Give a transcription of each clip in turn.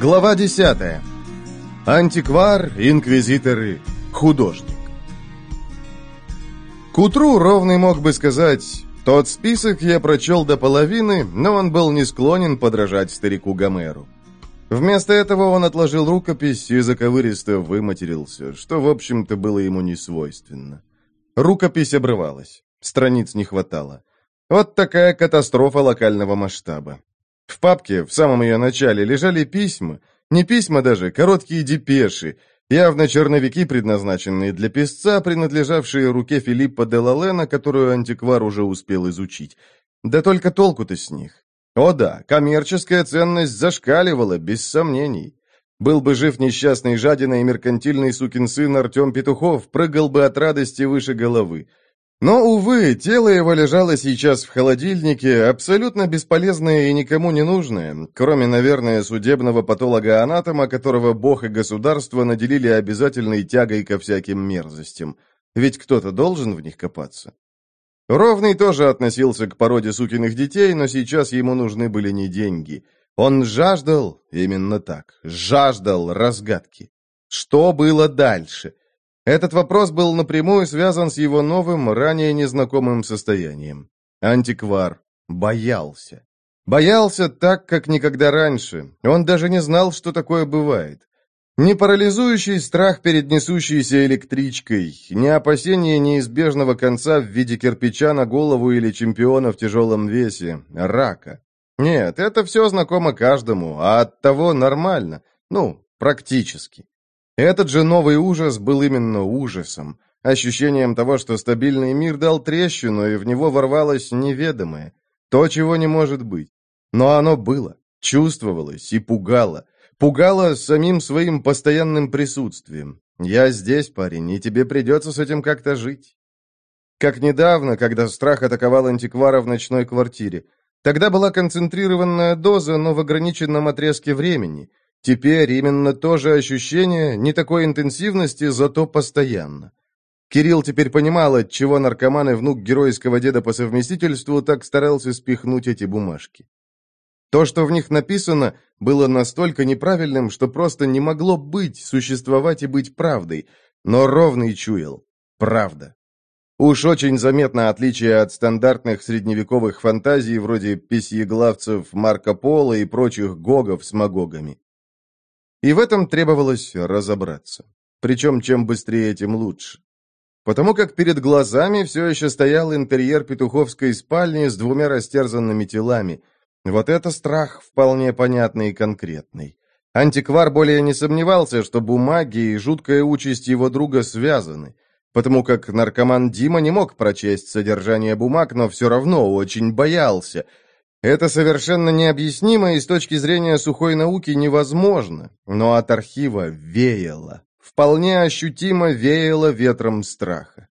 Глава 10. Антиквар, инквизиторы, художник. К утру Ровный мог бы сказать, тот список я прочел до половины, но он был не склонен подражать старику Гомеру. Вместо этого он отложил рукопись и заковыристо выматерился, что, в общем-то, было ему не свойственно. Рукопись обрывалась, страниц не хватало. Вот такая катастрофа локального масштаба. В папке, в самом ее начале, лежали письма, не письма даже, короткие депеши, явно черновики, предназначенные для писца, принадлежавшие руке Филиппа де Лалена, которую антиквар уже успел изучить. Да только толку-то с них. О да, коммерческая ценность зашкаливала, без сомнений. Был бы жив несчастный жадина и меркантильный сукин сын Артем Петухов, прыгал бы от радости выше головы. Но, увы, тело его лежало сейчас в холодильнике, абсолютно бесполезное и никому не нужное, кроме, наверное, судебного патолога-анатома, которого бог и государство наделили обязательной тягой ко всяким мерзостям. Ведь кто-то должен в них копаться. Ровный тоже относился к породе сукиных детей, но сейчас ему нужны были не деньги. Он жаждал, именно так, жаждал разгадки. Что было дальше? Этот вопрос был напрямую связан с его новым, ранее незнакомым состоянием. Антиквар боялся. Боялся так, как никогда раньше. Он даже не знал, что такое бывает. Не парализующий страх перед несущейся электричкой, не опасение неизбежного конца в виде кирпича на голову или чемпиона в тяжелом весе, рака. Нет, это все знакомо каждому, а оттого нормально. Ну, практически. Этот же новый ужас был именно ужасом, ощущением того, что стабильный мир дал трещину, и в него ворвалось неведомое, то, чего не может быть. Но оно было, чувствовалось и пугало. Пугало самим своим постоянным присутствием. «Я здесь, парень, и тебе придется с этим как-то жить». Как недавно, когда страх атаковал антиквара в ночной квартире. Тогда была концентрированная доза, но в ограниченном отрезке времени. Теперь именно то же ощущение, не такой интенсивности, зато постоянно. Кирилл теперь понимал, от чего наркоман и внук геройского деда по совместительству так старался спихнуть эти бумажки. То, что в них написано, было настолько неправильным, что просто не могло быть, существовать и быть правдой, но ровный чуял. Правда. Уж очень заметно отличие от стандартных средневековых фантазий вроде письеглавцев Марко Поло и прочих гогов с магогами. И в этом требовалось разобраться. Причем чем быстрее, тем лучше. Потому как перед глазами все еще стоял интерьер петуховской спальни с двумя растерзанными телами. Вот это страх вполне понятный и конкретный. Антиквар более не сомневался, что бумаги и жуткая участь его друга связаны, потому как наркоман Дима не мог прочесть содержание бумаг, но все равно очень боялся – это совершенно необъяснимо и с точки зрения сухой науки невозможно, но от архива веяло, вполне ощутимо веяло ветром страха.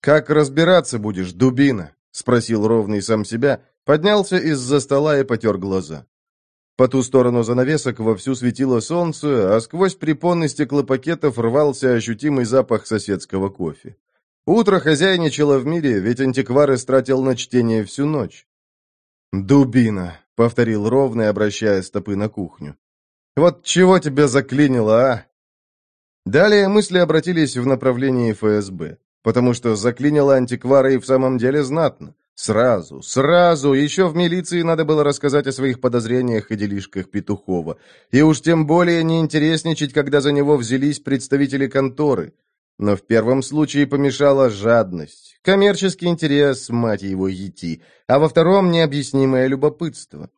«Как разбираться будешь, дубина?» — спросил ровный сам себя, поднялся из-за стола и потер глаза. По ту сторону занавесок вовсю светило солнце, а сквозь препоны стеклопакетов рвался ощутимый запах соседского кофе. Утро хозяйничало в мире, ведь антиквар истратил на чтение всю ночь. «Дубина», — повторил ровно, обращая стопы на кухню. «Вот чего тебя заклинило, а?» Далее мысли обратились в направлении ФСБ, потому что заклинило антиквара и в самом деле знатно. Сразу, сразу, еще в милиции надо было рассказать о своих подозрениях и делишках Петухова. И уж тем более не интересничать, когда за него взялись представители конторы. Но в первом случае помешала жадность, коммерческий интерес, мать его, ети, а во втором необъяснимое любопытство.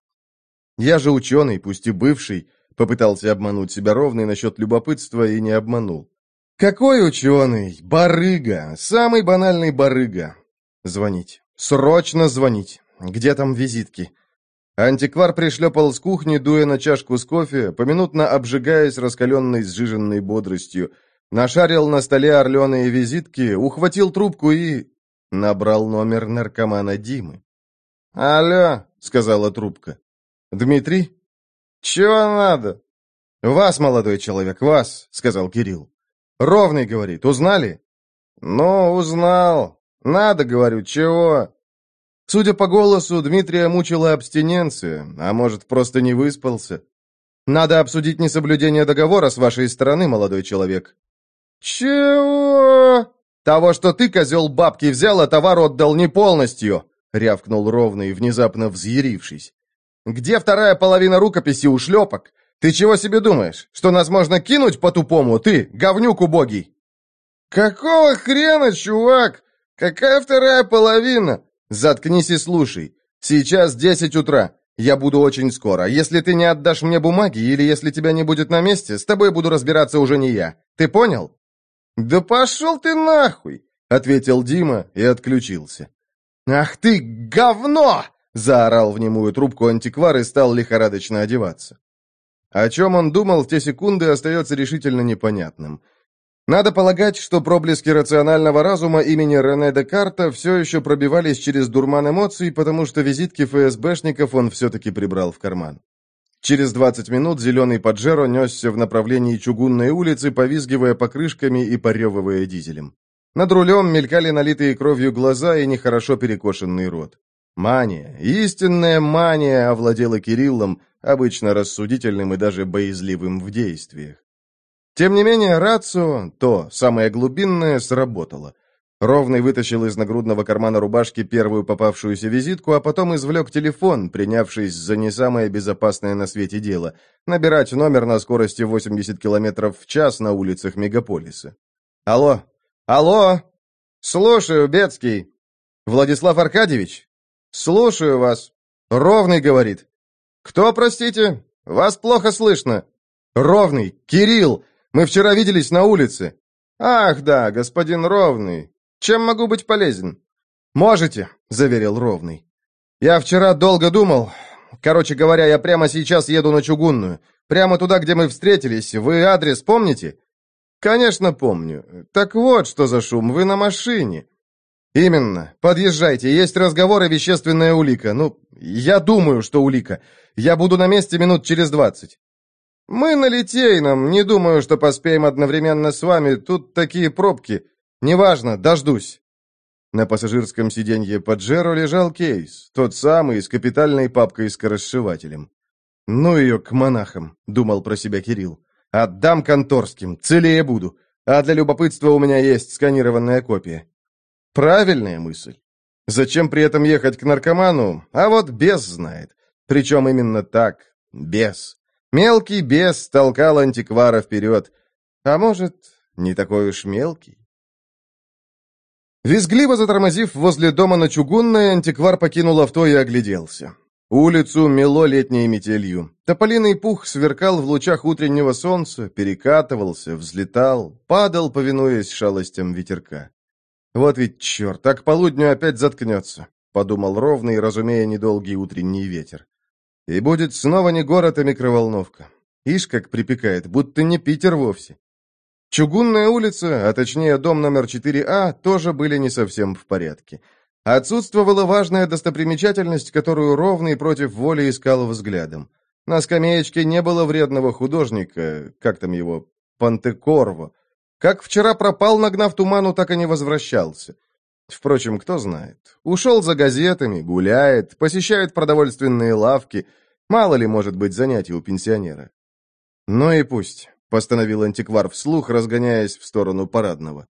Я же ученый, пусть и бывший, попытался обмануть себя ровно насчет любопытства и не обманул. Какой ученый? Барыга, самый банальный барыга. Звонить. Срочно звонить. Где там визитки? Антиквар пришлепал с кухни, дуя на чашку с кофе, поминутно обжигаясь раскаленной сжиженной бодростью, Нашарил на столе орленые визитки, ухватил трубку и... Набрал номер наркомана Димы. «Алло», — сказала трубка. «Дмитрий?» «Чего надо?» «Вас, молодой человек, вас», — сказал Кирилл. «Ровный, — говорит, — узнали?» «Ну, узнал. Надо, — говорю, — чего?» Судя по голосу, Дмитрия мучила абстиненция, а может, просто не выспался. Надо обсудить несоблюдение договора с вашей стороны, молодой человек». «Чего?» «Того, что ты, козел, бабки взял, а товар отдал не полностью», — рявкнул ровный, внезапно взъярившись. «Где вторая половина рукописи у шлепок? Ты чего себе думаешь? Что нас можно кинуть по-тупому, ты, говнюк убогий?» «Какого хрена, чувак? Какая вторая половина?» «Заткнись и слушай. Сейчас десять утра. Я буду очень скоро. Если ты не отдашь мне бумаги, или если тебя не будет на месте, с тобой буду разбираться уже не я. Ты понял?» «Да пошел ты нахуй!» — ответил Дима и отключился. «Ах ты, говно!» — заорал в немую трубку антиквар и стал лихорадочно одеваться. О чем он думал в те секунды, остается решительно непонятным. Надо полагать, что проблески рационального разума имени Рене Декарта все еще пробивались через дурман эмоций, потому что визитки ФСБшников он все-таки прибрал в карман. Через 20 минут зеленый Паджеро несся в направлении чугунной улицы, повизгивая покрышками и поревывая дизелем. Над рулем мелькали налитые кровью глаза и нехорошо перекошенный рот. Мания, истинная мания овладела Кириллом, обычно рассудительным и даже боязливым в действиях. Тем не менее, рацио, то, самое глубинное, сработало. Ровный вытащил из нагрудного кармана рубашки первую попавшуюся визитку, а потом извлек телефон, принявшись за не самое безопасное на свете дело — набирать номер на скорости 80 км в час на улицах мегаполиса. «Алло! Алло! Слушаю, Бецкий! Владислав Аркадьевич? Слушаю вас!» «Ровный, — говорит. Кто, простите? Вас плохо слышно. Ровный! Кирилл! Мы вчера виделись на улице!» «Ах, да, господин Ровный. Чем могу быть полезен?» «Можете», — заверил Ровный. «Я вчера долго думал. Короче говоря, я прямо сейчас еду на Чугунную. Прямо туда, где мы встретились. Вы адрес помните?» «Конечно помню. Так вот, что за шум. Вы на машине». «Именно. Подъезжайте. Есть разговор и вещественная улика. Ну, я думаю, что улика. Я буду на месте минут через двадцать». «Мы на Литейном. Не думаю, что поспеем одновременно с вами. Тут такие пробки. Неважно, дождусь». На пассажирском сиденье Паджеро лежал кейс, тот самый, с капитальной папкой с скоросшивателем. «Ну ее к монахам», — думал про себя Кирилл. «Отдам конторским, целее буду. А для любопытства у меня есть сканированная копия». Правильная мысль. Зачем при этом ехать к наркоману? А вот бес знает. Причем именно так, бес. Мелкий бес толкал антиквара вперед. А может, не такой уж мелкий? Визгливо затормозив возле дома на Чугунной, антиквар покинул авто и огляделся. Улицу мело летней метелью. Тополиный пух сверкал в лучах утреннего солнца, перекатывался, взлетал, падал, повинуясь шалостям ветерка. «Вот ведь черт, так полудню опять заткнется», — подумал ровный, разумея недолгий утренний ветер. И будет снова не город, а микроволновка. Ишь, как припекает, будто не Питер вовсе. Чугунная улица, а точнее дом номер 4А, тоже были не совсем в порядке. Отсутствовала важная достопримечательность, которую ровный против воли искал взглядом. На скамеечке не было вредного художника, как там его, Пантекорво. Как вчера пропал, нагнав туману, так и не возвращался. Впрочем, кто знает. Ушел за газетами, гуляет, посещает продовольственные лавки. Мало ли может быть занятий у пенсионера. Ну и пусть, постановил антиквар вслух, разгоняясь в сторону парадного.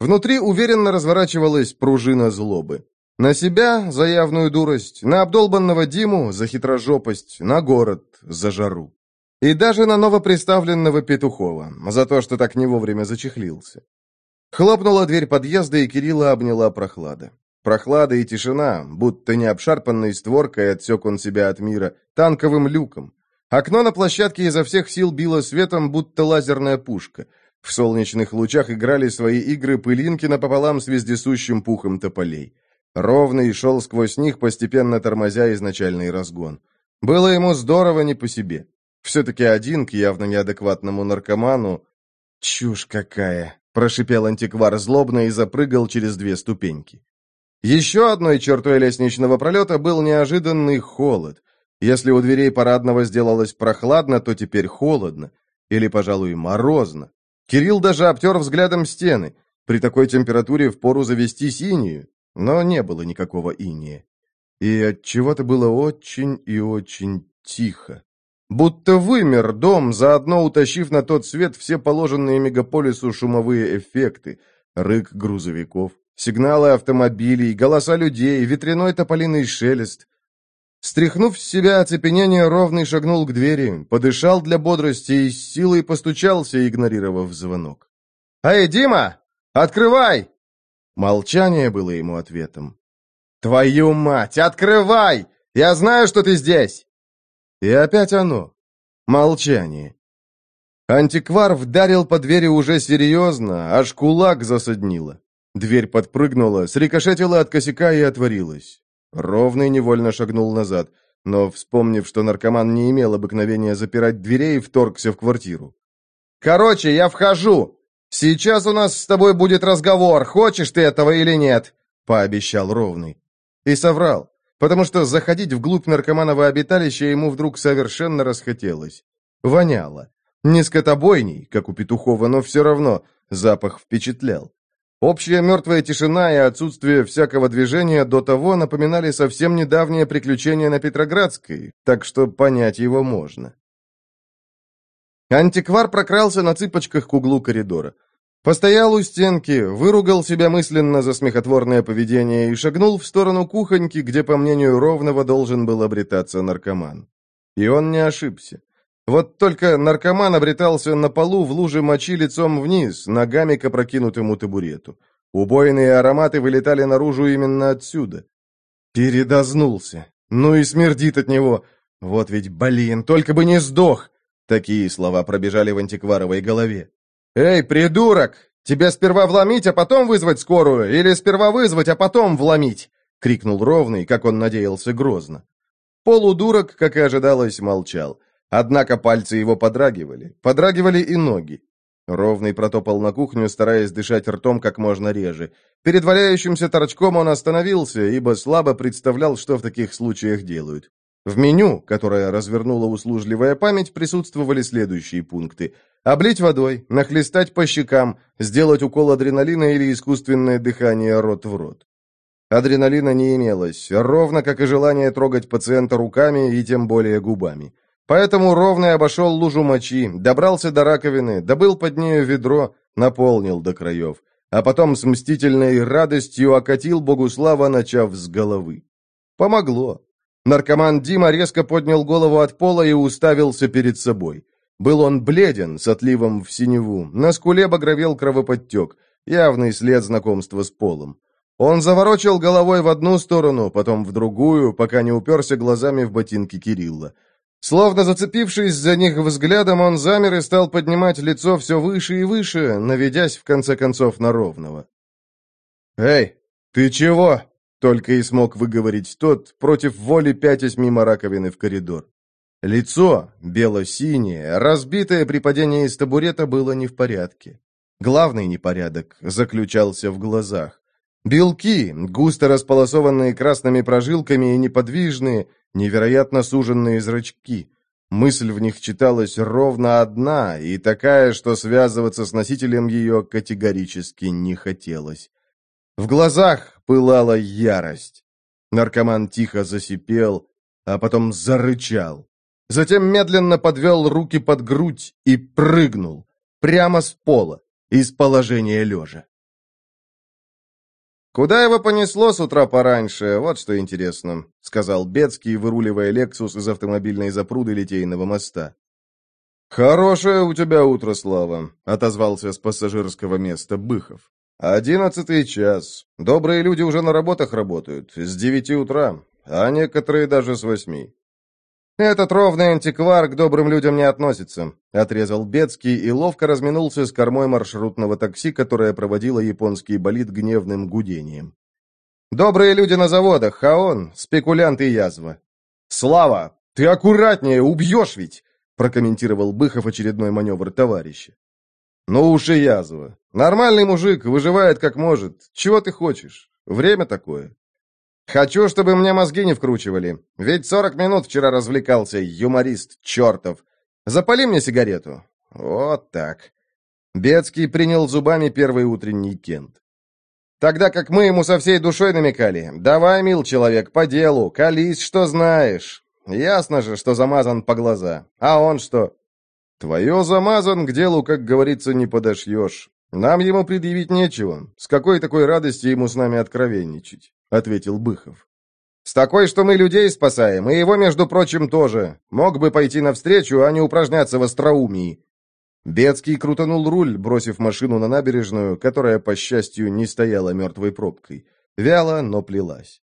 Внутри уверенно разворачивалась пружина злобы. На себя за явную дурость, на обдолбанного Диму за хитрожопость, на город за жару. И даже на новоприставленного Петухова, за то, что так не вовремя зачехлился. Хлопнула дверь подъезда, и Кирилла обняла прохлада. Прохлада и тишина, будто не обшарпанной створкой отсек он себя от мира, танковым люком. Окно на площадке изо всех сил било светом, будто лазерная пушка. В солнечных лучах играли свои игры пылинки напополам с вездесущим пухом тополей. Ровный шел сквозь них, постепенно тормозя изначальный разгон. Было ему здорово не по себе. Все-таки один к явно неадекватному наркоману... Чушь какая! прошипел антиквар злобно и запрыгал через две ступеньки. Еще одной чертой лестничного пролета был неожиданный холод. Если у дверей парадного сделалось прохладно, то теперь холодно. Или, пожалуй, морозно. Кирилл даже обтер взглядом стены. При такой температуре впору завести синюю, но не было никакого иния. И от чего то было очень и очень тихо. Будто вымер дом, заодно утащив на тот свет все положенные мегаполису шумовые эффекты. Рык грузовиков, сигналы автомобилей, голоса людей, ветряной тополиный шелест. Стряхнув с себя оцепенение, Ровный шагнул к двери, подышал для бодрости и с силой постучался, игнорировав звонок. «Эй, Дима! Открывай!» Молчание было ему ответом. «Твою мать! Открывай! Я знаю, что ты здесь!» И опять оно. Молчание. Антиквар вдарил по двери уже серьезно, аж кулак засаднило. Дверь подпрыгнула, срикошетила от косяка и отворилась. Ровный невольно шагнул назад, но, вспомнив, что наркоман не имел обыкновения запирать дверей, вторгся в квартиру. «Короче, я вхожу! Сейчас у нас с тобой будет разговор, хочешь ты этого или нет!» — пообещал Ровный. И соврал, потому что заходить вглубь наркоманова обиталища ему вдруг совершенно расхотелось. Воняло. Не скотобойней, как у Петухова, но все равно запах впечатлял. Общая мертвая тишина и отсутствие всякого движения до того напоминали совсем недавнее приключение на Петроградской, так что понять его можно. Антиквар прокрался на цыпочках к углу коридора. Постоял у стенки, выругал себя мысленно за смехотворное поведение и шагнул в сторону кухоньки, где, по мнению Ровного, должен был обретаться наркоман. И он не ошибся. Вот только наркоман обретался на полу в луже мочи лицом вниз, ногами к опрокинутому табурету. Убойные ароматы вылетали наружу именно отсюда. Передознулся. Ну и смердит от него. Вот ведь, блин, только бы не сдох. Такие слова пробежали в антикваровой голове. «Эй, придурок! Тебя сперва вломить, а потом вызвать скорую? Или сперва вызвать, а потом вломить?» — крикнул ровный, как он надеялся, грозно. Полудурок, как и ожидалось, молчал. Однако пальцы его подрагивали. Подрагивали и ноги. Ровный протопал на кухню, стараясь дышать ртом как можно реже. Перед валяющимся торчком он остановился, ибо слабо представлял, что в таких случаях делают. В меню, которое развернула услужливая память, присутствовали следующие пункты. Облить водой, нахлестать по щекам, сделать укол адреналина или искусственное дыхание рот в рот. Адреналина не имелось, ровно как и желание трогать пациента руками и тем более губами. Поэтому ровный обошел лужу мочи, добрался до раковины, добыл под нею ведро, наполнил до краев, а потом с мстительной радостью окатил Богуслава, начав с головы. Помогло. Наркоман Дима резко поднял голову от пола и уставился перед собой. Был он бледен, с отливом в синеву, на скуле багровел кровоподтек, явный след знакомства с полом. Он заворочил головой в одну сторону, потом в другую, пока не уперся глазами в ботинки Кирилла. Словно зацепившись за них взглядом, он замер и стал поднимать лицо все выше и выше, наведясь в конце концов на ровного. «Эй, ты чего?» — только и смог выговорить тот, против воли пятясь мимо раковины в коридор. Лицо, бело-синее, разбитое при падении из табурета, было не в порядке. Главный непорядок заключался в глазах. Белки, густо располосованные красными прожилками и неподвижные, невероятно суженные зрачки. Мысль в них читалась ровно одна, и такая, что связываться с носителем ее категорически не хотелось. В глазах пылала ярость. Наркоман тихо засипел, а потом зарычал. Затем медленно подвел руки под грудь и прыгнул, прямо с пола, из положения лежа. «Куда его понесло с утра пораньше? Вот что интересно», — сказал Бецкий, выруливая «Лексус» из автомобильной запруды Литейного моста. «Хорошее у тебя утро, Слава», — отозвался с пассажирского места Быхов. «Одиннадцатый час. Добрые люди уже на работах работают. С девяти утра, а некоторые даже с восьми. «Этот ровный антиквар к добрым людям не относится», — отрезал Бецкий и ловко разминулся с кормой маршрутного такси, которое проводило японский болид гневным гудением. «Добрые люди на заводах, а он — спекулянт и язва». «Слава, ты аккуратнее, убьешь ведь!» — прокомментировал Быхов очередной маневр товарища. «Ну уж и язва. Нормальный мужик, выживает как может. Чего ты хочешь? Время такое». Хочу, чтобы мне мозги не вкручивали. Ведь сорок минут вчера развлекался, юморист чертов. Запали мне сигарету. Вот так. Бецкий принял зубами первый утренний кент. Тогда как мы ему со всей душой намекали. Давай, мил человек, по делу, колись, что знаешь. Ясно же, что замазан по глаза. А он что? Твое замазан, к делу, как говорится, не подошьешь. Нам ему предъявить нечего. С какой такой радости ему с нами откровенничать? Ответил Быхов. С такой, что мы людей спасаем, и его, между прочим, тоже. Мог бы пойти навстречу, а не упражняться в остроумии. Бецкий крутанул руль, бросив машину на набережную, которая, по счастью, не стояла мертвой пробкой. Вяло, но плелась.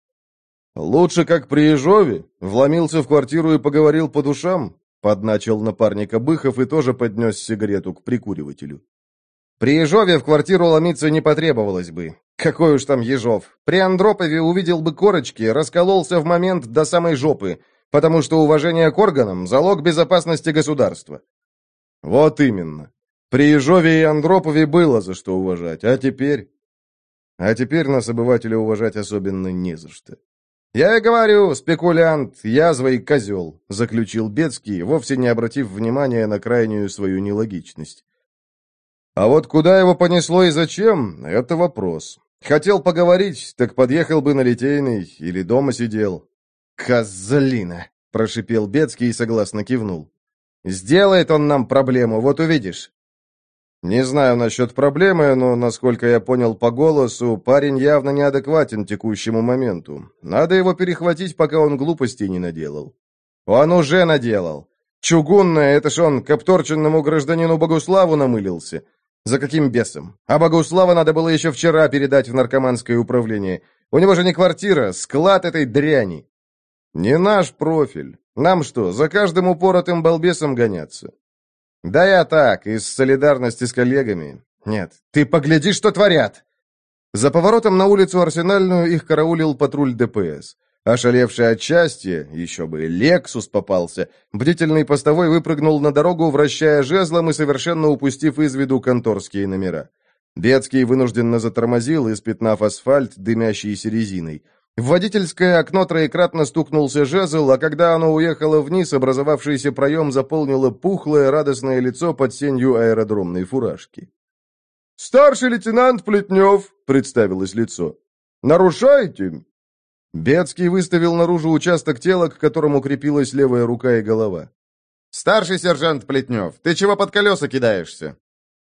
«Лучше, как при Ежове. Вломился в квартиру и поговорил по душам», — подначил напарника Быхов и тоже поднес сигарету к прикуривателю. «При Ежове в квартиру ломиться не потребовалось бы. Какой уж там Ежов. При Андропове увидел бы корочки, раскололся в момент до самой жопы, потому что уважение к органам — залог безопасности государства». «Вот именно. При Ежове и Андропове было за что уважать, а теперь...» «А теперь нас, обывателя, уважать особенно не за что». «Я и говорю, спекулянт, язва и козел», — заключил Бецкий, вовсе не обратив внимания на крайнюю свою нелогичность. «А вот куда его понесло и зачем — это вопрос. Хотел поговорить, так подъехал бы на Литейный или дома сидел». «Козлина!» — прошипел Бецкий и согласно кивнул. «Сделает он нам проблему, вот увидишь». Не знаю насчет проблемы, но, насколько я понял по голосу, парень явно неадекватен текущему моменту. Надо его перехватить, пока он глупостей не наделал. Он уже наделал. Чугунное, это ж он к обторченному гражданину Богуславу намылился. За каким бесом? А Богуслава надо было еще вчера передать в наркоманское управление. У него же не квартира, склад этой дряни. Не наш профиль. Нам что, за каждым упоротым балбесом гоняться? «Да я так, из солидарности с коллегами. Нет, ты погляди, что творят!» За поворотом на улицу Арсенальную их караулил патруль ДПС. Ошалевший от счастья, еще бы, Лексус попался, бдительный постовой выпрыгнул на дорогу, вращая жезлом и совершенно упустив из виду конторские номера. Бецкий вынужденно затормозил, испятнав асфальт, дымящийся резиной. В водительское окно троекратно стукнулся жезл, а когда оно уехало вниз, образовавшийся проем заполнило пухлое радостное лицо под сенью аэродромной фуражки. «Старший лейтенант Плетнев», — представилось лицо. «Нарушаете?» Бецкий выставил наружу участок тела, к которому крепилась левая рука и голова. «Старший сержант Плетнев, ты чего под колеса кидаешься?»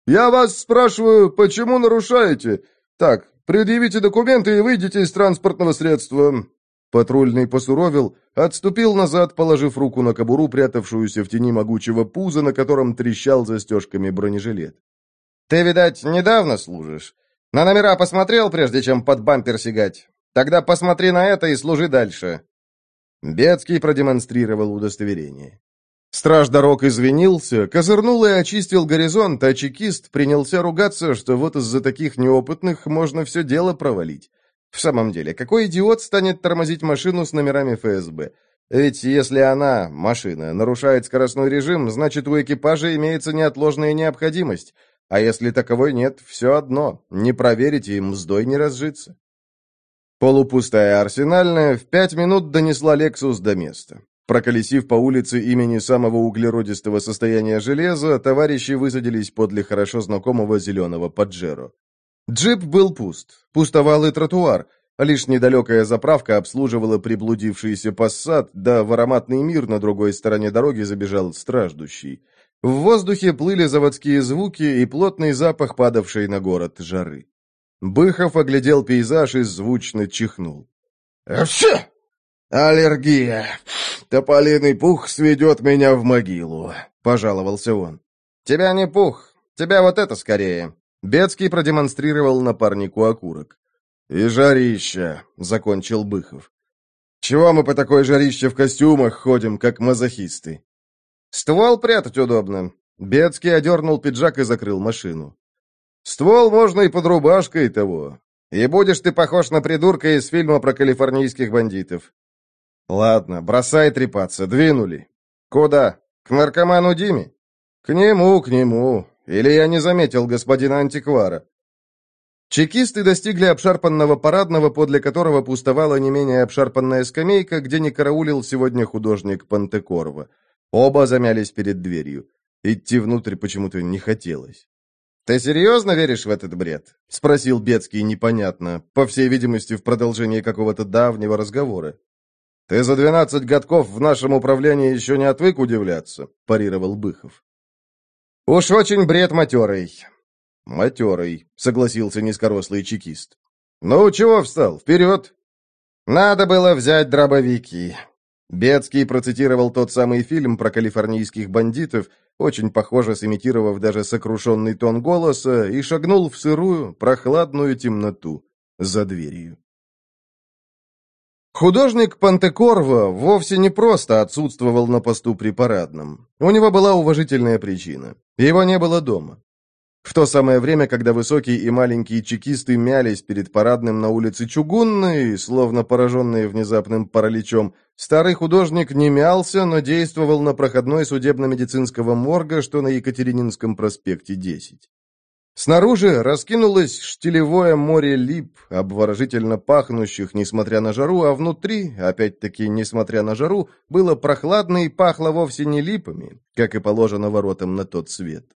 «Я вас спрашиваю, почему нарушаете? Так, Предъявите документы и выйдите из транспортного средства». Патрульный посуровил, отступил назад, положив руку на кобуру, прятавшуюся в тени могучего пуза, на котором трещал застежками бронежилет. «Ты, видать, недавно служишь. На номера посмотрел, прежде чем под бампер сигать? Тогда посмотри на это и служи дальше». Бецкий продемонстрировал удостоверение. Страж дорог извинился, козырнул и очистил горизонт, а чекист принялся ругаться, что вот из-за таких неопытных можно все дело провалить. В самом деле, какой идиот станет тормозить машину с номерами ФСБ? Ведь если она, машина, нарушает скоростной режим, значит у экипажа имеется неотложная необходимость. А если таковой нет, все одно, не проверить и мздой не разжиться. Полупустая арсенальная в пять минут донесла «Лексус» до места. Проколесив по улице имени самого углеродистого состояния железа, товарищи высадились подле хорошо знакомого зеленого Паджеро. Джип был пуст, пустовал и тротуар, а лишь недалекая заправка обслуживала приблудившийся пассат, да в ароматный мир на другой стороне дороги забежал страждущий. В воздухе плыли заводские звуки и плотный запах, падавший на город жары. Быхов оглядел пейзаж и звучно чихнул. «Все!» «Аллергия! Тополиный пух сведет меня в могилу», — пожаловался он. «Тебя не пух, тебя вот это скорее». Бецкий продемонстрировал напарнику окурок. «И жарища», — закончил Быхов. «Чего мы по такой жарище в костюмах ходим, как мазохисты?» «Ствол прятать удобно». Бецкий одернул пиджак и закрыл машину. «Ствол можно и под рубашкой того. И будешь ты похож на придурка из фильма про калифорнийских бандитов. «Ладно, бросай трепаться, двинули». «Куда? К наркоману Диме?» «К нему, к нему. Или я не заметил господина антиквара?» Чекисты достигли обшарпанного парадного, подле которого пустовала не менее обшарпанная скамейка, где не караулил сегодня художник Пантекорова. Оба замялись перед дверью. Идти внутрь почему-то не хотелось. «Ты серьезно веришь в этот бред?» — спросил Бецкий непонятно, по всей видимости, в продолжении какого-то давнего разговора. «Ты за двенадцать годков в нашем управлении еще не отвык удивляться», — парировал Быхов. «Уж очень бред матерый». «Матерый», — согласился низкорослый чекист. «Ну, чего встал? Вперед!» «Надо было взять дробовики». Бецкий процитировал тот самый фильм про калифорнийских бандитов, очень похоже сымитировав даже сокрушенный тон голоса, и шагнул в сырую, прохладную темноту за дверью. Художник Пантекорво вовсе не просто отсутствовал на посту при парадном. У него была уважительная причина. Его не было дома. В то самое время, когда высокие и маленькие чекисты мялись перед парадным на улице Чугунной, словно пораженные внезапным параличом, старый художник не мялся, но действовал на проходной судебно-медицинского морга, что на Екатерининском проспекте 10. Снаружи раскинулось штилевое море лип, обворожительно пахнущих, несмотря на жару, а внутри, опять-таки, несмотря на жару, было прохладно и пахло вовсе не липами, как и положено воротам на тот свет.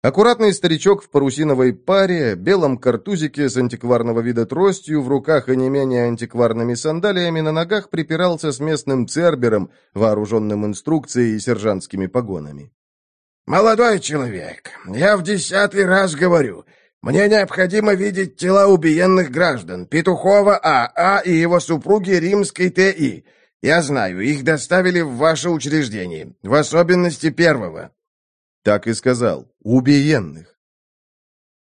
Аккуратный старичок в парусиновой паре, белом картузике с антикварного вида тростью, в руках и не менее антикварными сандалиями на ногах припирался с местным цербером, вооруженным инструкцией и сержантскими погонами. «Молодой человек, я в десятый раз говорю, мне необходимо видеть тела убиенных граждан Петухова А.А. и его супруги Римской Т.И. Я знаю, их доставили в ваше учреждение, в особенности первого». Так и сказал. «Убиенных».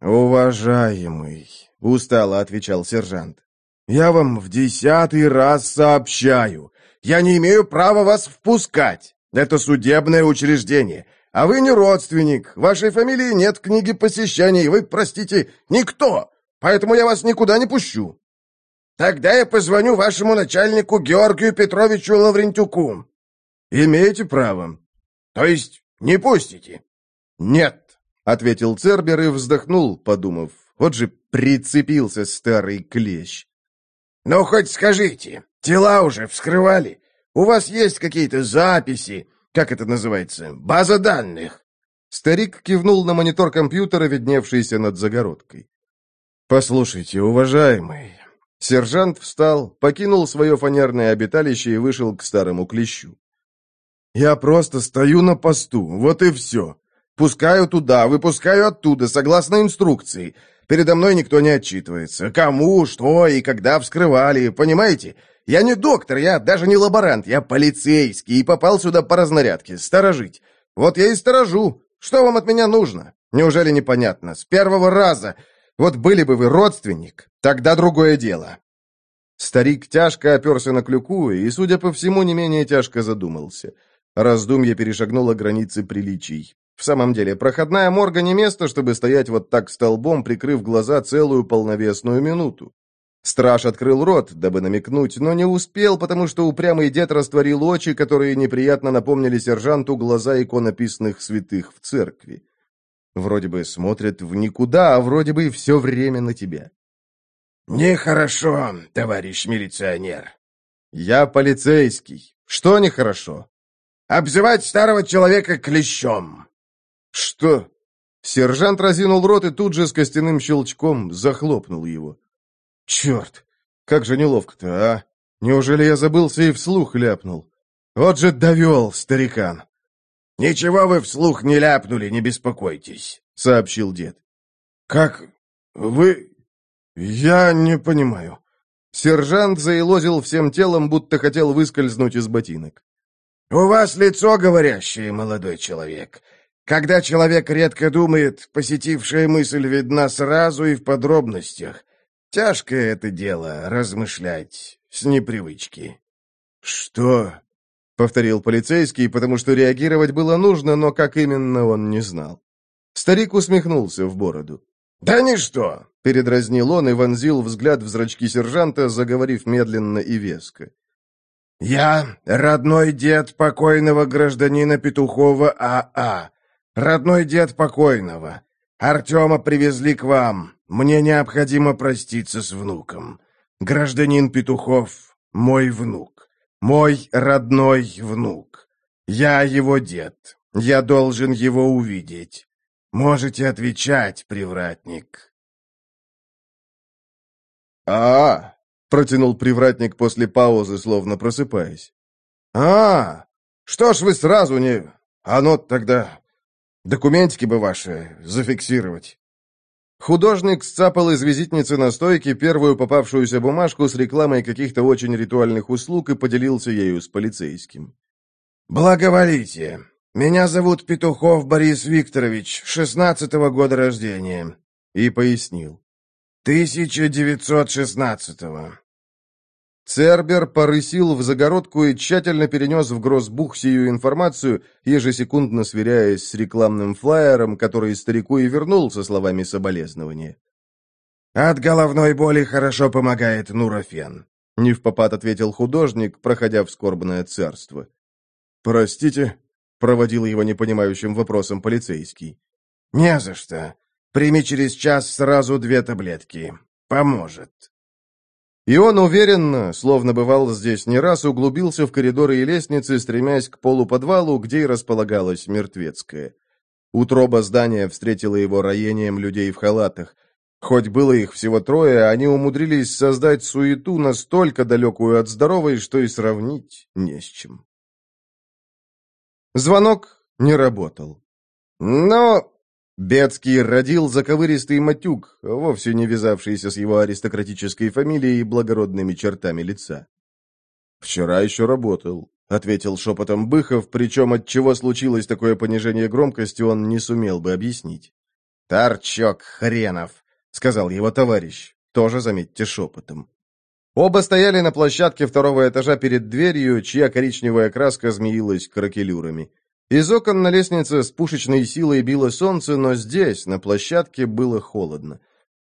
«Уважаемый», — устало отвечал сержант, — «я вам в десятый раз сообщаю, я не имею права вас впускать. Это судебное учреждение». А вы не родственник, вашей фамилии нет в книге посещений, вы, простите, никто, поэтому я вас никуда не пущу. Тогда я позвоню вашему начальнику Георгию Петровичу Лаврентюку. Имеете право. То есть не пустите? Нет, ответил Цербер и вздохнул, подумав. Вот же прицепился старый клещ. Ну, хоть скажите, тела уже вскрывали? У вас есть какие-то записи, как это называется? База данных!» Старик кивнул на монитор компьютера, видневшийся над загородкой. «Послушайте, уважаемый...» Сержант встал, покинул свое фанерное обиталище и вышел к старому клещу. «Я просто стою на посту, вот и все. Пускаю туда, выпускаю оттуда, согласно инструкции. Передо мной никто не отчитывается. Кому, что и когда вскрывали, понимаете? Я не доктор, я даже не лаборант, я полицейский и попал сюда по разнарядке, сторожить. Вот я и сторожу. Что вам от меня нужно? Неужели непонятно? С первого раза. Вот были бы вы родственник, тогда другое дело». Старик тяжко оперся на клюку и, судя по всему, не менее тяжко задумался. Раздумье перешагнуло границы приличий. В самом деле, проходная морга не место, чтобы стоять вот так столбом, прикрыв глаза целую полновесную минуту. Страж открыл рот, дабы намекнуть, но не успел, потому что упрямый дед растворил очи, которые неприятно напомнили сержанту глаза иконописных святых в церкви. Вроде бы смотрят в никуда, а вроде бы все время на тебя. «Нехорошо, товарищ милиционер». «Я полицейский. Что нехорошо?» «Обзывать старого человека клещом». «Что?» Сержант разинул рот и тут же с костяным щелчком захлопнул его. Черт, как же неловко-то, а? Неужели я забылся и вслух ляпнул? Вот же довел, старикан. «Ничего вы вслух не ляпнули, не беспокойтесь», — сообщил дед. «Как вы... Я не понимаю». Сержант заилозил всем телом, будто хотел выскользнуть из ботинок. «У вас лицо говорящее, молодой человек. Когда человек редко думает, посетившая мысль видна сразу и в подробностях. Тяжкое это дело — размышлять с непривычки. «Что?» — повторил полицейский, потому что реагировать было нужно, но как именно он не знал. Старик усмехнулся в бороду. «Да ничто!» — передразнил он и вонзил взгляд в зрачки сержанта, заговорив медленно и веско. «Я родной дед покойного гражданина Петухова А.А. Родной дед покойного. Артема привезли к вам. Мне необходимо проститься с внуком. Гражданин Петухов — мой внук. Мой родной внук. Я его дед. Я должен его увидеть. Можете отвечать, привратник. А, -а, -а — протянул привратник после паузы, словно просыпаясь. «А, что ж вы сразу не... Оно тогда... Документики бы ваши зафиксировать». Художник сцапал из визитницы на стойке первую попавшуюся бумажку с рекламой каких-то очень ритуальных услуг и поделился ею с полицейским. «Благоволите. Меня зовут Петухов Борис Викторович, шестнадцатого года рождения». И пояснил. «Тысяча девятьсот шестнадцатого». Цербер порысил в загородку и тщательно перенес в Гроссбух сию информацию, ежесекундно сверяясь с рекламным флаером, который старику и вернул со словами соболезнования. «От головной боли хорошо помогает нурофен», — не в попад ответил художник, проходя в скорбное царство. «Простите?» — проводил его непонимающим вопросом полицейский. «Не за что. Прими через час сразу две таблетки. Поможет». И он уверенно, словно бывал здесь не раз, углубился в коридоры и лестницы, стремясь к полуподвалу, где и располагалась мертвецкая. Утроба здания встретила его роением людей в халатах. Хоть было их всего трое, они умудрились создать суету настолько далекую от здоровой, что и сравнить не с чем. Звонок не работал. Но Бецкий родил заковыристый матюк, вовсе не вязавшийся с его аристократической фамилией и благородными чертами лица. «Вчера еще работал», — ответил шепотом Быхов, причем от чего случилось такое понижение громкости, он не сумел бы объяснить. «Торчок хренов», — сказал его товарищ, тоже, заметьте, шепотом. Оба стояли на площадке второго этажа перед дверью, чья коричневая краска змеилась кракелюрами. Из окон на лестнице с пушечной силой било солнце, но здесь, на площадке, было холодно.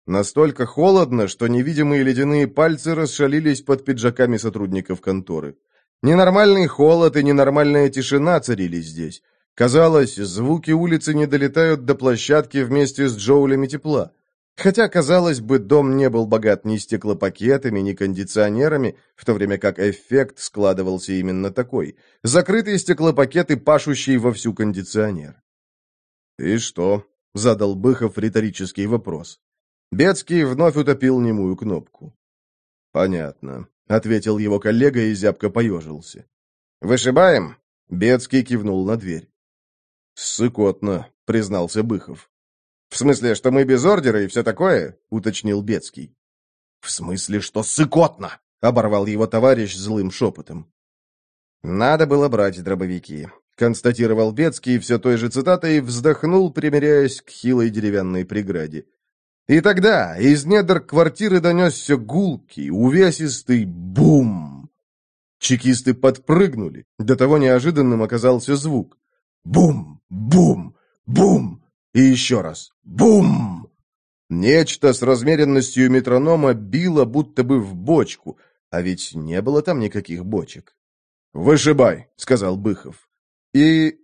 Настолько холодно, что невидимые ледяные пальцы расшалились под пиджаками сотрудников конторы. Ненормальный холод и ненормальная тишина царили здесь. Казалось, звуки улицы не долетают до площадки вместе с джоулями тепла. Хотя, казалось бы, дом не был богат ни стеклопакетами, ни кондиционерами, в то время как эффект складывался именно такой. Закрытые стеклопакеты, пашущие вовсю кондиционер. «И что?» — задал Быхов риторический вопрос. Бецкий вновь утопил немую кнопку. «Понятно», — ответил его коллега и зябко поежился. «Вышибаем?» — Бецкий кивнул на дверь. «Ссыкотно», — признался Быхов. «В смысле, что мы без ордера и все такое?» — уточнил Бецкий. «В смысле, что сыкотно!» — оборвал его товарищ злым шепотом. «Надо было брать дробовики», — констатировал Бецкий все той же цитатой и вздохнул, примиряясь к хилой деревянной преграде. И тогда из недр квартиры донесся гулкий, увесистый бум. Чекисты подпрыгнули. До того неожиданным оказался звук. Бум! Бум! Бум! И еще раз. Бум! Нечто с размеренностью метронома било будто бы в бочку, а ведь не было там никаких бочек. «Вышибай», — сказал Быхов. И...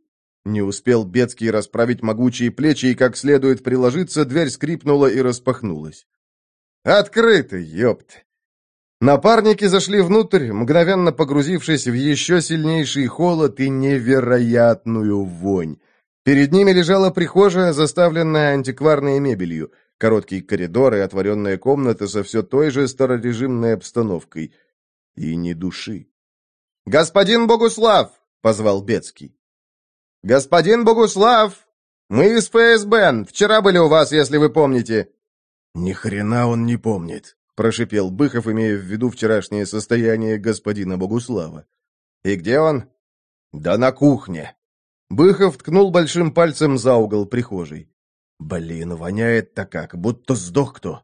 Не успел Бецкий расправить могучие плечи и как следует приложиться, дверь скрипнула и распахнулась. «Открыто, ёпт!» Напарники зашли внутрь, мгновенно погрузившись в еще сильнейший холод и невероятную вонь. Перед ними лежала прихожая, заставленная антикварной мебелью, короткие коридоры и отворенная комната со все той же старорежимной обстановкой. И ни души. «Господин Богуслав!» — позвал Бецкий. «Господин Богуслав! Мы из ФСБ. Вчера были у вас, если вы помните». «Ни хрена он не помнит», — прошипел Быхов, имея в виду вчерашнее состояние господина Богуслава. «И где он?» «Да на кухне», Быхов ткнул большим пальцем за угол прихожей. «Блин, воняет-то как, будто сдох кто!»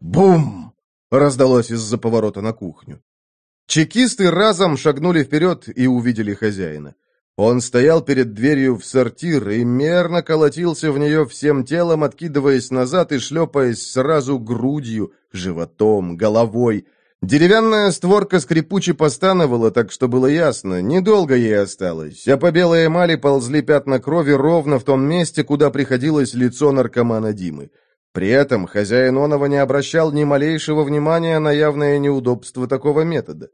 «Бум!» — раздалось из-за поворота на кухню. Чекисты разом шагнули вперед и увидели хозяина. Он стоял перед дверью в сортир и мерно колотился в нее всем телом, откидываясь назад и шлепаясь сразу грудью, животом, головой — Деревянная створка скрипуче постановала, так что было ясно, недолго ей осталось, а по белой эмали ползли пятна крови ровно в том месте, куда приходилось лицо наркомана Димы. При этом хозяин Онова не обращал ни малейшего внимания на явное неудобство такого метода.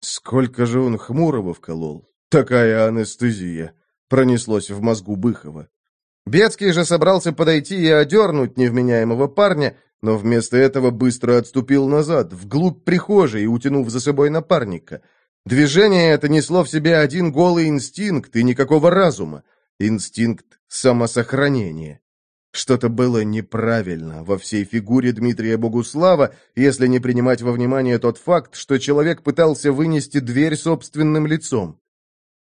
Сколько же он Хмурого вколол? Такая анестезия! Пронеслось в мозгу Быхова. Бецкий же собрался подойти и одернуть невменяемого парня, но вместо этого быстро отступил назад, вглубь прихожей, утянув за собой напарника. Движение это несло в себе один голый инстинкт и никакого разума. Инстинкт самосохранения. Что-то было неправильно во всей фигуре Дмитрия Богуслава, если не принимать во внимание тот факт, что человек пытался вынести дверь собственным лицом.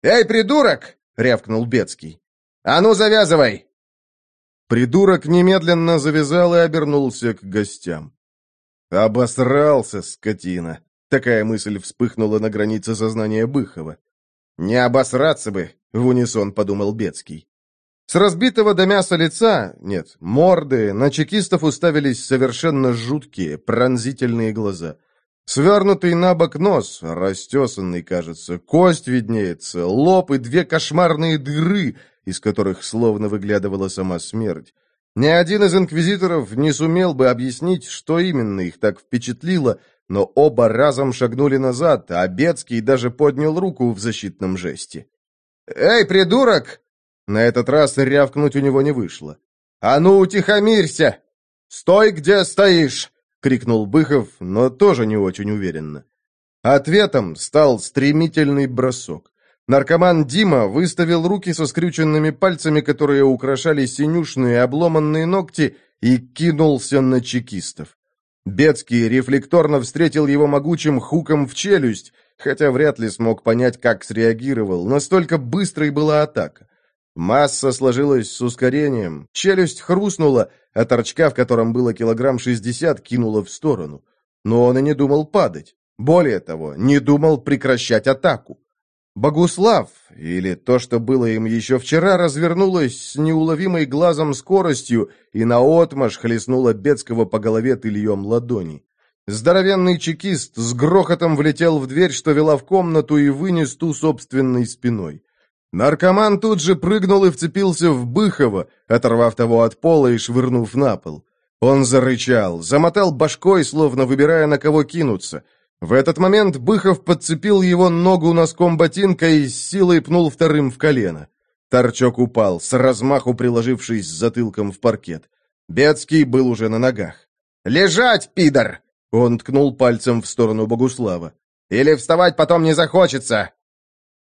«Эй, придурок!» — рявкнул Бецкий. «А ну, завязывай!» Придурок немедленно завязал и обернулся к гостям. «Обосрался, скотина!» Такая мысль вспыхнула на границе сознания Быхова. «Не обосраться бы!» — в унисон подумал Бецкий. С разбитого до мяса лица, нет, морды, на чекистов уставились совершенно жуткие, пронзительные глаза. Свернутый на бок нос, растесанный, кажется, кость виднеется, лоб и две кошмарные дыры, из которых словно выглядывала сама смерть. Ни один из инквизиторов не сумел бы объяснить, что именно их так впечатлило, но оба разом шагнули назад, а Бецкий даже поднял руку в защитном жесте. «Эй, придурок!» На этот раз рявкнуть у него не вышло. «А ну, утихомирься! Стой, где стоишь!» — крикнул Быхов, но тоже не очень уверенно. Ответом стал стремительный бросок. Наркоман Дима выставил руки со скрюченными пальцами, которые украшали синюшные обломанные ногти, и кинулся на чекистов. Бецкий рефлекторно встретил его могучим хуком в челюсть, хотя вряд ли смог понять, как среагировал, настолько быстрой была атака. Масса сложилась с ускорением, челюсть хрустнула, а торчка, в котором было килограмм шестьдесят, кинула в сторону. Но он и не думал падать. Более того, не думал прекращать атаку. Богуслав, или то, что было им еще вчера, развернулось с неуловимой глазом скоростью и наотмашь хлестнула Бецкого по голове тыльем ладони. Здоровенный чекист с грохотом влетел в дверь, что вела в комнату, и вынес ту собственной спиной. Наркоман тут же прыгнул и вцепился в Быхова, оторвав того от пола и швырнув на пол. Он зарычал, замотал башкой, словно выбирая, на кого кинуться. В этот момент Быхов подцепил его ногу носком ботинка и с силой пнул вторым в колено. Торчок упал, с размаху приложившись затылком в паркет. Бецкий был уже на ногах. «Лежать, пидор!» Он ткнул пальцем в сторону Богуслава. «Или вставать потом не захочется!»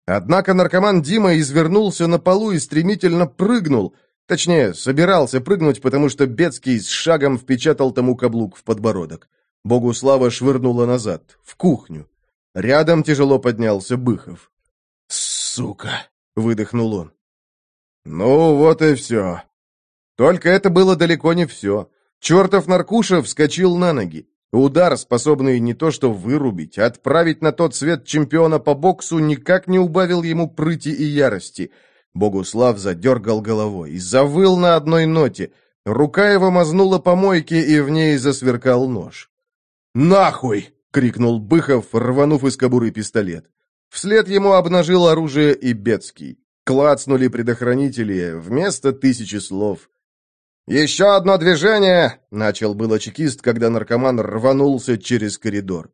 Однако наркоман Дима извернулся на полу и стремительно прыгнул. Точнее, собирался прыгнуть, потому что Бецкий с шагом впечатал тому каблук в подбородок. Богуслава швырнула назад, в кухню. Рядом тяжело поднялся Быхов. «Сука!» — выдохнул он. «Ну, вот и все». Только это было далеко не все. Чертов Наркуша вскочил на ноги. Удар, способный не то что вырубить, а отправить на тот свет чемпиона по боксу, никак не убавил ему прыти и ярости. Богуслав задергал головой, завыл на одной ноте. Рука его мазнула по мойке, и в ней засверкал нож. «Нахуй!» — крикнул Быхов, рванув из кобуры пистолет. Вслед ему обнажил оружие и Бецкий. Клацнули предохранители вместо тысячи слов. «Еще одно движение!» — начал было чекист, когда наркоман рванулся через коридор.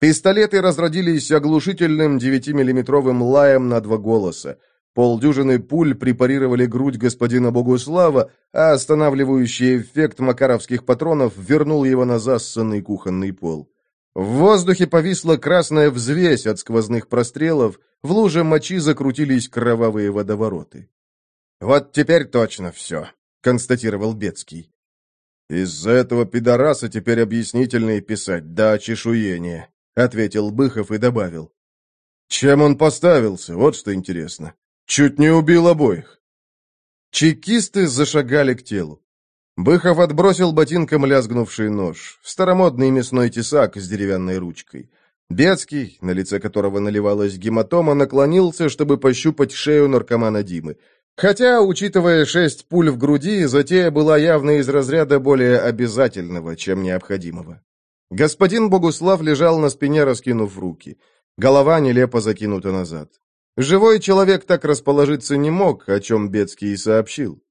Пистолеты разродились оглушительным девятимиллиметровым лаем на два голоса. Полдюжины пуль препарировали грудь господина Богуслава, а останавливающий эффект макаровских патронов вернул его на зассанный кухонный пол. В воздухе повисла красная взвесь от сквозных прострелов, в луже мочи закрутились кровавые водовороты. «Вот теперь точно все», констатировал Бецкий. «Из-за этого пидораса теперь объяснительные писать, да чешуение», — ответил Быхов и добавил. «Чем он поставился, вот что интересно. Чуть не убил обоих». Чекисты зашагали к телу. Быхов отбросил ботинком лязгнувший нож, старомодный мясной тесак с деревянной ручкой. Бецкий, на лице которого наливалась гематома, наклонился, чтобы пощупать шею наркомана Димы. Хотя, учитывая шесть пуль в груди, затея была явно из разряда более обязательного, чем необходимого. Господин Богуслав лежал на спине, раскинув руки. Голова нелепо закинута назад. Живой человек так расположиться не мог, о чем Бецкий и сообщил.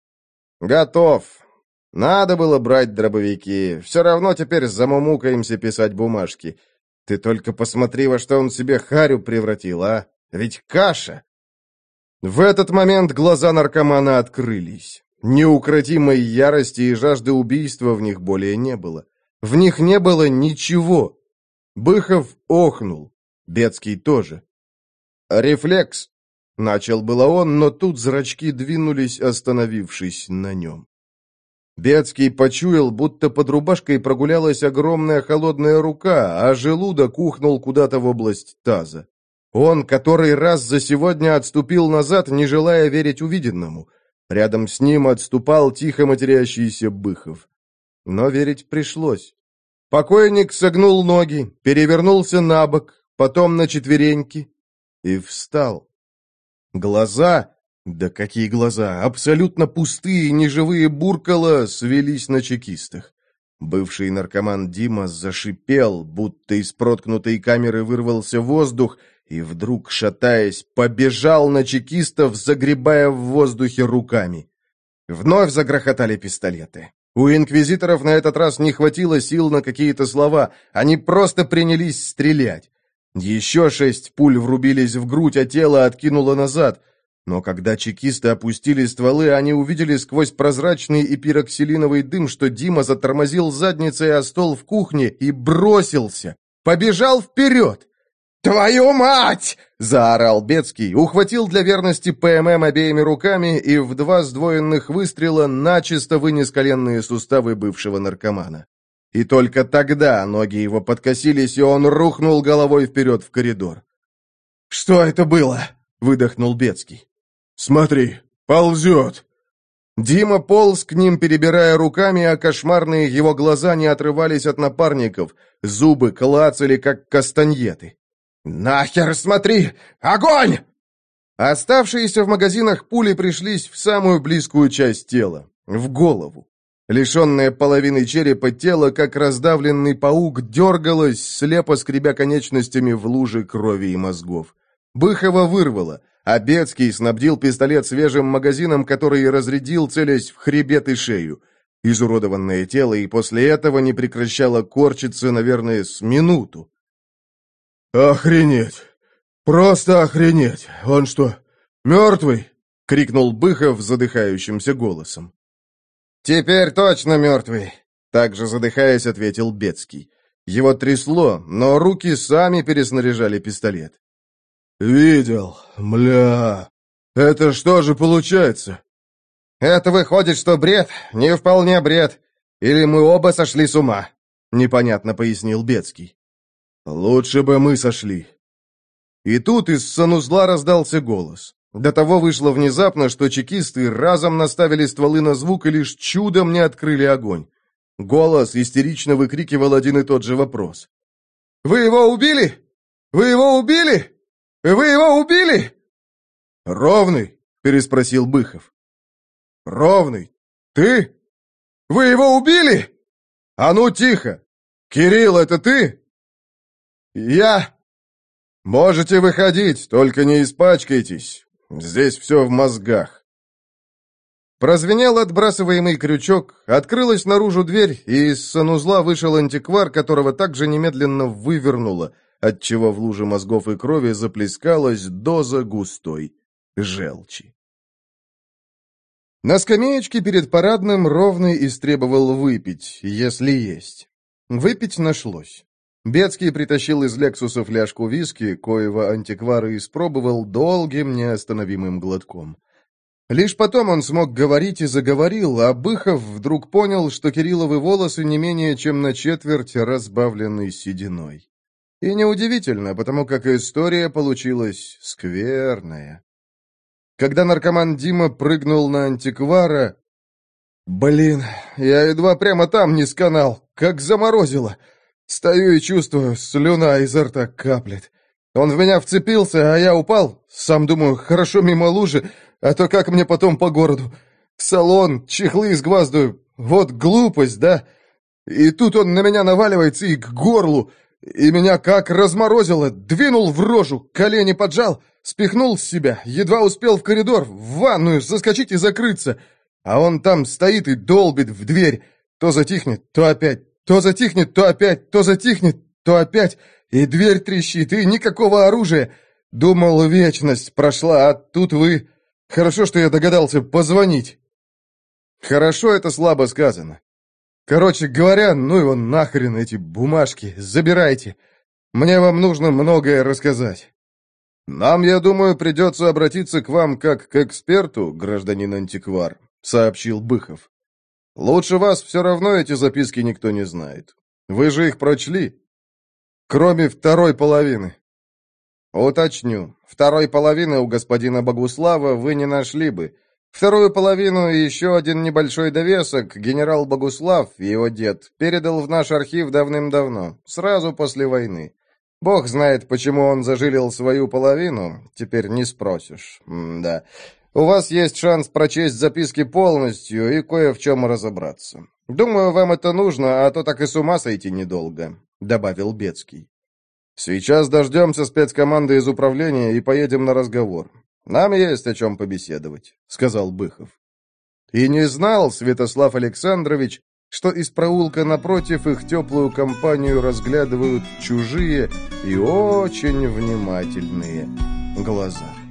«Готов. Надо было брать дробовики. Все равно теперь замумукаемся писать бумажки. Ты только посмотри, во что он себе харю превратил, а? Ведь каша!» В этот момент глаза наркомана открылись. Неукротимой ярости и жажды убийства в них более не было. В них не было ничего. Быхов охнул. Бецкий тоже. «Рефлекс!» — начал было он, но тут зрачки двинулись, остановившись на нем. Бецкий почуял, будто под рубашкой прогулялась огромная холодная рука, а желудок ухнул куда-то в область таза. Он который раз за сегодня отступил назад, не желая верить увиденному. Рядом с ним отступал тихо матерящийся Быхов. Но верить пришлось. Покойник согнул ноги, перевернулся на бок, потом на четвереньки и встал. Глаза да какие глаза! Абсолютно пустые, неживые буркала свелись на чекистах. Бывший наркоман Дима зашипел, будто из проткнутой камеры вырвался воздух, и вдруг, шатаясь, побежал на чекистов, загребая в воздухе руками. Вновь загрохотали пистолеты. У инквизиторов на этот раз не хватило сил на какие-то слова, они просто принялись стрелять. Еще шесть пуль врубились в грудь, а тело откинуло назад — но когда чекисты опустили стволы, они увидели сквозь прозрачный эпироксилиновый дым, что Дима затормозил задницей о стол в кухне и бросился. Побежал вперед! «Твою мать!» — заорал Бецкий, ухватил для верности ПММ обеими руками и в два сдвоенных выстрела начисто вынес коленные суставы бывшего наркомана. И только тогда ноги его подкосились, и он рухнул головой вперед в коридор. «Что это было?» — выдохнул Бецкий. «Смотри, ползет!» Дима полз к ним, перебирая руками, а кошмарные его глаза не отрывались от напарников. Зубы клацали, как кастаньеты. «Нахер смотри! Огонь!» Оставшиеся в магазинах пули пришлись в самую близкую часть тела, в голову. Лишенное половины черепа тело, как раздавленный паук, дергалось, слепо скребя конечностями в луже крови и мозгов. Быхова вырвало — Обецкий снабдил пистолет свежим магазином, который разрядил, целясь в хребет и шею. Изуродованное тело и после этого не прекращало корчиться, наверное, с минуту. «Охренеть! Просто охренеть! Он что, мертвый?» — крикнул Быхов задыхающимся голосом. «Теперь точно мертвый!» — также задыхаясь, ответил Бецкий. Его трясло, но руки сами переснаряжали пистолет. «Видел, мля. Это что же получается?» «Это выходит, что бред, не вполне бред. Или мы оба сошли с ума», — непонятно пояснил Бецкий. «Лучше бы мы сошли». И тут из санузла раздался голос. До того вышло внезапно, что чекисты разом наставили стволы на звук и лишь чудом не открыли огонь. Голос истерично выкрикивал один и тот же вопрос. «Вы его убили? Вы его убили?» Вы его убили?» «Ровный?» — переспросил Быхов. «Ровный? Ты? Вы его убили? А ну, тихо! Кирилл, это ты?» «Я...» «Можете выходить, только не испачкайтесь. Здесь все в мозгах». Прозвенел отбрасываемый крючок, открылась наружу дверь, и из санузла вышел антиквар, которого также немедленно вывернуло — отчего в луже мозгов и крови заплескалась доза густой желчи. На скамеечке перед парадным ровный истребовал выпить, если есть. Выпить нашлось. Бецкий притащил из Лексуса фляжку виски, коего антиквар испробовал долгим неостановимым глотком. Лишь потом он смог говорить и заговорил, а Быхов вдруг понял, что Кирилловы волосы не менее чем на четверть разбавлены сединой. И неудивительно, потому как история получилась скверная. Когда наркоман Дима прыгнул на антиквара... Блин, я едва прямо там не сканал, как заморозило. Стою и чувствую, слюна изо рта каплет. Он в меня вцепился, а я упал. Сам думаю, хорошо мимо лужи, а то как мне потом по городу? Салон, чехлы изгваздаю. Вот глупость, да? И тут он на меня наваливается и к горлу и меня как разморозило, двинул в рожу, колени поджал, спихнул с себя, едва успел в коридор, в ванную заскочить и закрыться. А он там стоит и долбит в дверь. То затихнет, то опять, то затихнет, то опять, то затихнет, то опять. И дверь трещит, и никакого оружия. Думал, вечность прошла, а тут вы... Хорошо, что я догадался позвонить. Хорошо, это слабо сказано. Короче говоря, ну его нахрен эти бумажки, забирайте. Мне вам нужно многое рассказать. Нам, я думаю, придется обратиться к вам как к эксперту, гражданин антиквар, сообщил Быхов. Лучше вас все равно эти записки никто не знает. Вы же их прочли? Кроме второй половины. Уточню. Второй половины у господина Богуслава вы не нашли бы. Вторую половину и еще один небольшой довесок генерал Богуслав, его дед, передал в наш архив давным-давно, сразу после войны. Бог знает, почему он зажилил свою половину, теперь не спросишь. М да. У вас есть шанс прочесть записки полностью и кое в чем разобраться. Думаю, вам это нужно, а то так и с ума сойти недолго», — добавил Бецкий. «Сейчас дождемся спецкоманды из управления и поедем на разговор. Нам есть о чем побеседовать», — сказал Быхов. И не знал Святослав Александрович, что из проулка напротив их теплую компанию разглядывают чужие и очень внимательные глаза.